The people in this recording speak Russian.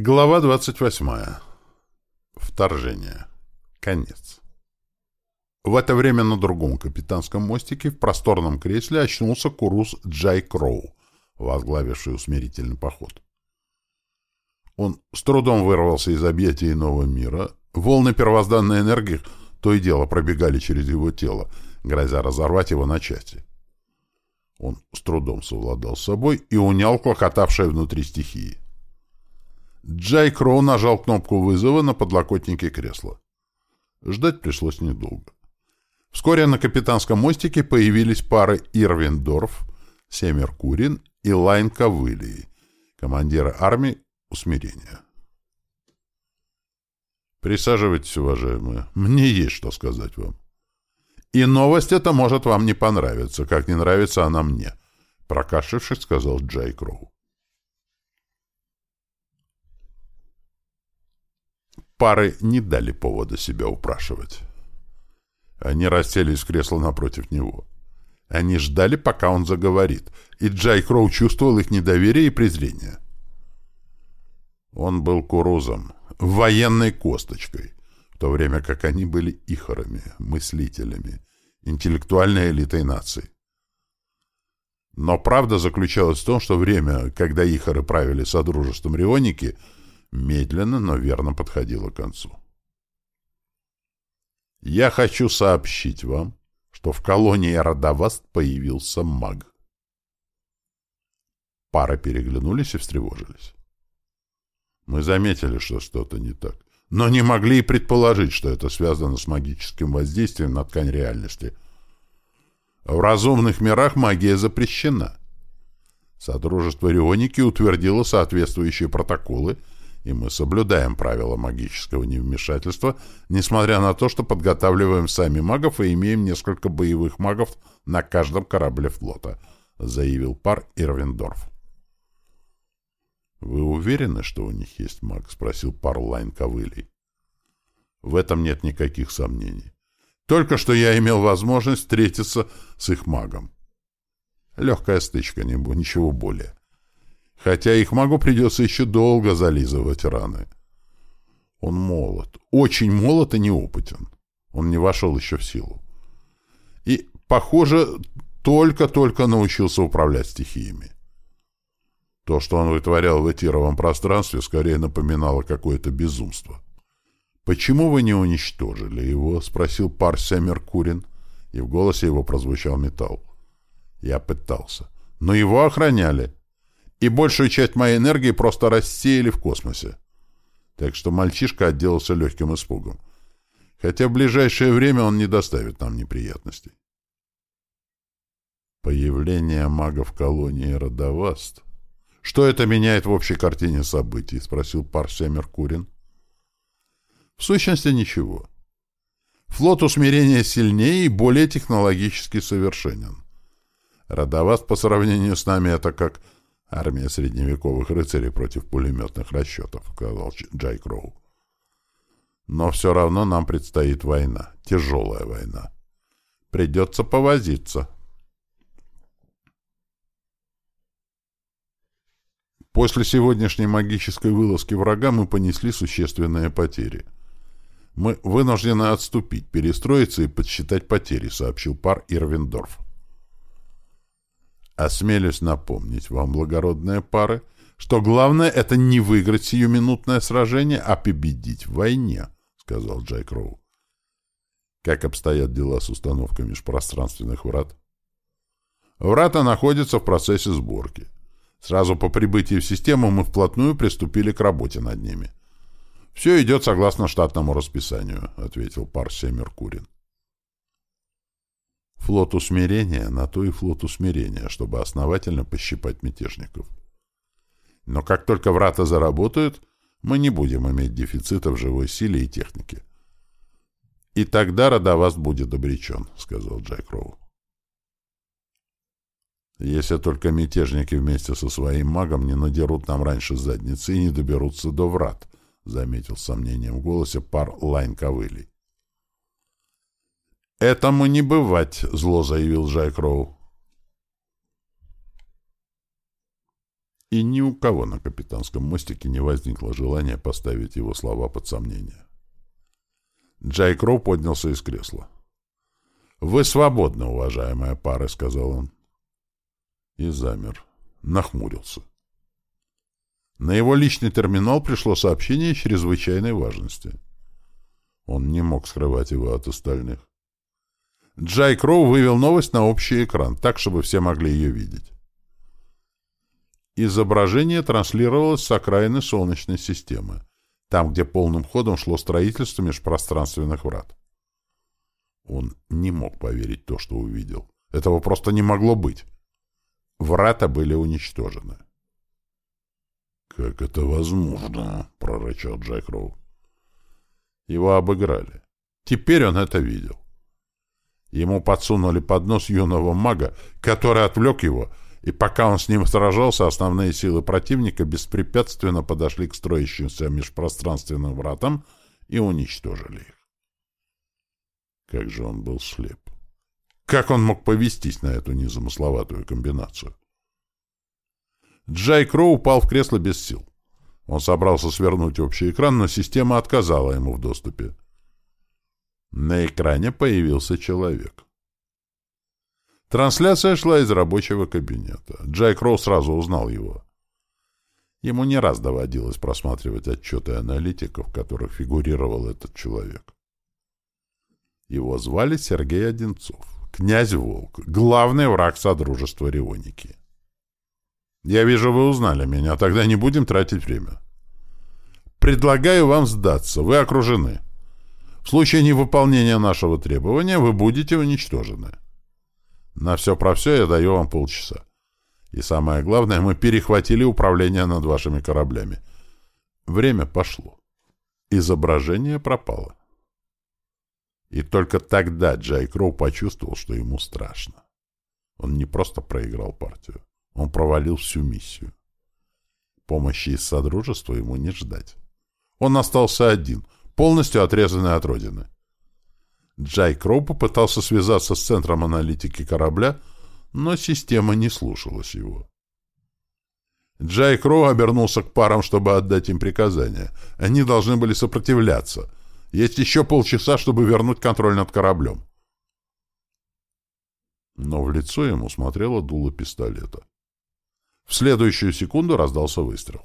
Глава 28. Вторжение. Конец. В это время на другом капитанском мостике в просторном кресле очнулся Курус Джай Кроу, возглавивший усмирительный поход. Он с трудом вырвался из объятий иного мира. Волны первозданной энергии то и дело пробегали через его тело, грозя разорвать его на части. Он с трудом совладал с собой и унял клокотавшее внутри стихии. Джай Кроу нажал кнопку вызова на подлокотнике кресла. Ждать пришлось недолго. Вскоре на капитанском мостике появились пары Ирвин Дорф, Семер Курин и Лайн Ковылей, командира армии усмирения. Присаживайтесь, уважаемые. Мне есть что сказать вам. И новость эта может вам не понравиться, как не нравится она мне, прокашлявшись, сказал Джай Кроу. Пары не дали повода себя упрашивать. Они расселись в кресло напротив него. Они ждали, пока он заговорит, и Джай Кроу чувствовал их недоверие и презрение. Он был курузом, военной косточкой, в то время как они были ихорами, мыслителями, интеллектуальной элитой нации. Но правда заключалась в том, что время, когда ихоры правили Содружеством Рионики — медленно, но верно подходила к концу. «Я хочу сообщить вам, что в колонии Родоваст появился маг». Пара переглянулись и встревожились. Мы заметили, что что-то не так, но не могли и предположить, что это связано с магическим воздействием на ткань реальности. В разумных мирах магия запрещена. Содружество Рионики утвердило соответствующие протоколы — и мы соблюдаем правила магического невмешательства, несмотря на то, что подготавливаем сами магов и имеем несколько боевых магов на каждом корабле флота», — заявил пар Ирвиндорф. «Вы уверены, что у них есть маг?» — спросил пар Лайн Ковылей. «В этом нет никаких сомнений. Только что я имел возможность встретиться с их магом. Легкая стычка, ничего более хотя их магу придется еще долго зализывать раны. Он молод, очень молод и неопытен. Он не вошел еще в силу. И, похоже, только-только научился управлять стихиями. То, что он вытворял в этировом пространстве, скорее напоминало какое-то безумство. «Почему вы не уничтожили его?» — спросил Парся Меркурин, и в голосе его прозвучал металл. «Я пытался. Но его охраняли и большую часть моей энергии просто рассеяли в космосе. Так что мальчишка отделался легким испугом. Хотя в ближайшее время он не доставит нам неприятностей. Появление мага в колонии Родоваст. Что это меняет в общей картине событий? Спросил Парсия Меркурин. В сущности, ничего. Флот усмирения сильнее и более технологически совершенен. Родоваст по сравнению с нами это как Армия средневековых рыцарей против пулеметных расчетов, сказал Джай Кроу. Но все равно нам предстоит война, тяжелая война. Придется повозиться. После сегодняшней магической вылазки врага мы понесли существенные потери. Мы вынуждены отступить, перестроиться и подсчитать потери, сообщил пар Ирвиндорф. Осмелюсь напомнить вам, благородные пары, что главное — это не выиграть сиюминутное сражение, а победить в войне, — сказал Джайк Роу. Как обстоят дела с установкой межпространственных врат? Врата находятся в процессе сборки. Сразу по прибытии в систему мы вплотную приступили к работе над ними. «Все идет согласно штатному расписанию», — ответил Парсия Меркурин. Флот усмирения на то и флот усмирения, чтобы основательно пощипать мятежников. Но как только врата заработают, мы не будем иметь дефицита в живой силе и технике. «И тогда Родоваст будет обречен», — сказал Джай Кроу. «Если только мятежники вместе со своим магом не надерут нам раньше задницы и не доберутся до врат», — заметил с сомнением в голосе пар Лайн Ковылей. «Этому не бывать», — зло заявил Джай Кроу. И ни у кого на капитанском мостике не возникло желания поставить его слова под сомнение. Джай Кроу поднялся из кресла. «Вы свободны, уважаемая пара», — сказал он. И замер. Нахмурился. На его личный терминал пришло сообщение чрезвычайной важности. Он не мог скрывать его от остальных. Джай Кроу вывел новость на общий экран, так, чтобы все могли ее видеть. Изображение транслировалось с окраины Солнечной системы, там, где полным ходом шло строительство межпространственных врат. Он не мог поверить то, что увидел. Этого просто не могло быть. Врата были уничтожены. «Как это возможно?» — прорычал Джек Роу. Его обыграли. Теперь он это видел. Ему подсунули под нос юного мага, который отвлек его, и пока он с ним сражался, основные силы противника беспрепятственно подошли к строящимся межпространственным вратам и уничтожили их. Как же он был слеп! Как он мог повестись на эту незамысловатую комбинацию? Джай Кроу упал в кресло без сил. Он собрался свернуть общий экран, но система отказала ему в доступе. На экране появился человек. Трансляция шла из рабочего кабинета. Джай Кроу сразу узнал его. Ему не раз доводилось просматривать отчеты аналитиков, в которых фигурировал этот человек. Его звали Сергей Одинцов, князь Волк, главный враг Содружества Рионики. Я вижу, вы узнали меня, тогда не будем тратить время. Предлагаю вам сдаться, вы окружены. В случае невыполнения нашего требования вы будете уничтожены. На все про все я даю вам полчаса. И самое главное, мы перехватили управление над вашими кораблями. Время пошло. Изображение пропало. И только тогда Джай Кроу почувствовал, что ему страшно. Он не просто проиграл партию, он провалил всю миссию. Помощи из Содружества ему не ждать. Он остался один, полностью отрезанный от Родины. Джай Кроу попытался связаться с центром аналитики корабля, но система не слушалась его. Джай Кроу обернулся к парам, чтобы отдать им приказания. Они должны были сопротивляться, есть еще полчаса, чтобы вернуть контроль над кораблем. Но в лицо ему смотрело дуло пистолета. В следующую секунду раздался выстрел.